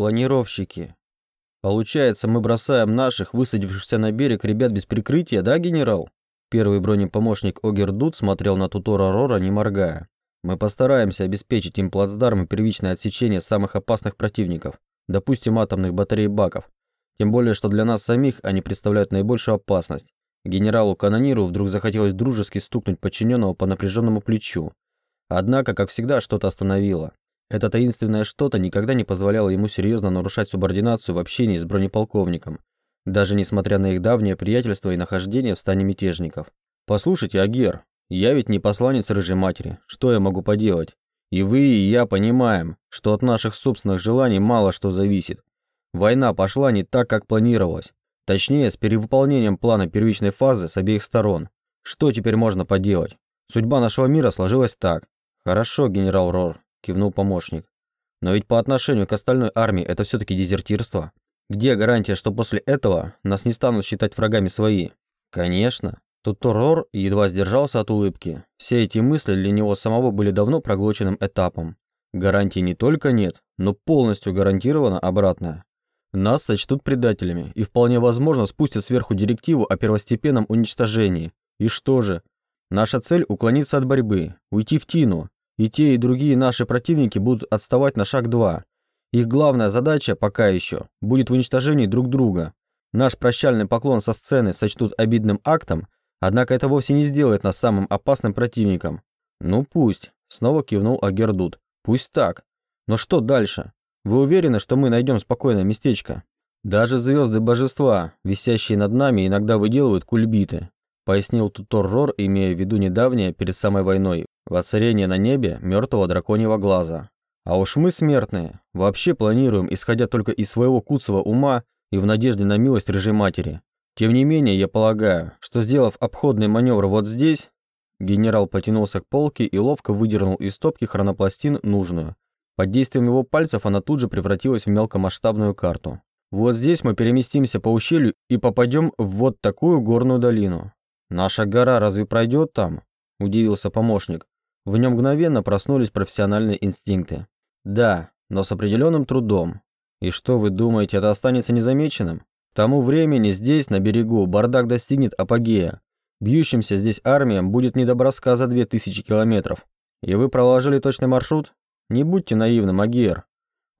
Планировщики. Получается, мы бросаем наших, высадившихся на берег ребят без прикрытия, да, генерал? Первый бронепомощник Огердут смотрел на Тутора Рора, не моргая. Мы постараемся обеспечить им плацдарм и первичное отсечение самых опасных противников, допустим, атомных батарей баков. Тем более, что для нас самих они представляют наибольшую опасность. Генералу-канониру вдруг захотелось дружески стукнуть подчиненного по напряженному плечу. Однако, как всегда, что-то остановило. Это таинственное что-то никогда не позволяло ему серьезно нарушать субординацию в общении с бронеполковником, даже несмотря на их давнее приятельство и нахождение в стане мятежников. «Послушайте, Агер, я ведь не посланец рыжей матери, что я могу поделать? И вы, и я понимаем, что от наших собственных желаний мало что зависит. Война пошла не так, как планировалось. Точнее, с перевыполнением плана первичной фазы с обеих сторон. Что теперь можно поделать? Судьба нашего мира сложилась так. Хорошо, генерал Рор, кивнул помощник. Но ведь по отношению к остальной армии это все-таки дезертирство. Где гарантия, что после этого нас не станут считать врагами свои? Конечно. Тут Рор едва сдержался от улыбки. Все эти мысли для него самого были давно проглоченным этапом. Гарантии не только нет, но полностью гарантировано обратное. Нас сочтут предателями и вполне возможно спустят сверху директиву о первостепенном уничтожении. И что же? Наша цель – уклониться от борьбы, уйти в тину. И те, и другие наши противники будут отставать на шаг два. Их главная задача, пока еще, будет в уничтожении друг друга. Наш прощальный поклон со сцены сочтут обидным актом, однако это вовсе не сделает нас самым опасным противником. Ну пусть, снова кивнул Агердут. Пусть так. Но что дальше? Вы уверены, что мы найдем спокойное местечко? Даже звезды божества, висящие над нами, иногда выделывают кульбиты, пояснил Тутор Рор, имея в виду недавнее, перед самой войной, воцарение на небе мертвого драконьего глаза. А уж мы, смертные, вообще планируем, исходя только из своего куцого ума и в надежде на милость рыжей матери. Тем не менее, я полагаю, что сделав обходный маневр вот здесь, генерал потянулся к полке и ловко выдернул из стопки хронопластин нужную, под действием его пальцев она тут же превратилась в мелкомасштабную карту. Вот здесь мы переместимся по ущелью и попадем в вот такую горную долину. Наша гора разве пройдет там? Удивился помощник. В нем мгновенно проснулись профессиональные инстинкты. Да, но с определенным трудом. И что вы думаете, это останется незамеченным? К тому времени здесь, на берегу, бардак достигнет апогея. Бьющимся здесь армиям будет не до броска за 2000 километров. И вы проложили точный маршрут? Не будьте наивны, Магер.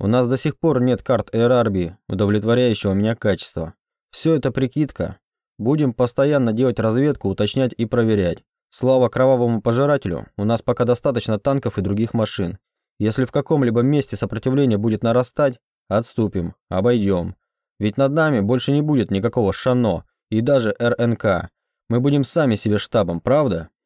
У нас до сих пор нет карт Эрарби, удовлетворяющего меня качества. Все это прикидка. Будем постоянно делать разведку, уточнять и проверять. Слава кровавому пожирателю, у нас пока достаточно танков и других машин. Если в каком-либо месте сопротивление будет нарастать, отступим, обойдем. Ведь над нами больше не будет никакого Шано и даже РНК. Мы будем сами себе штабом, правда?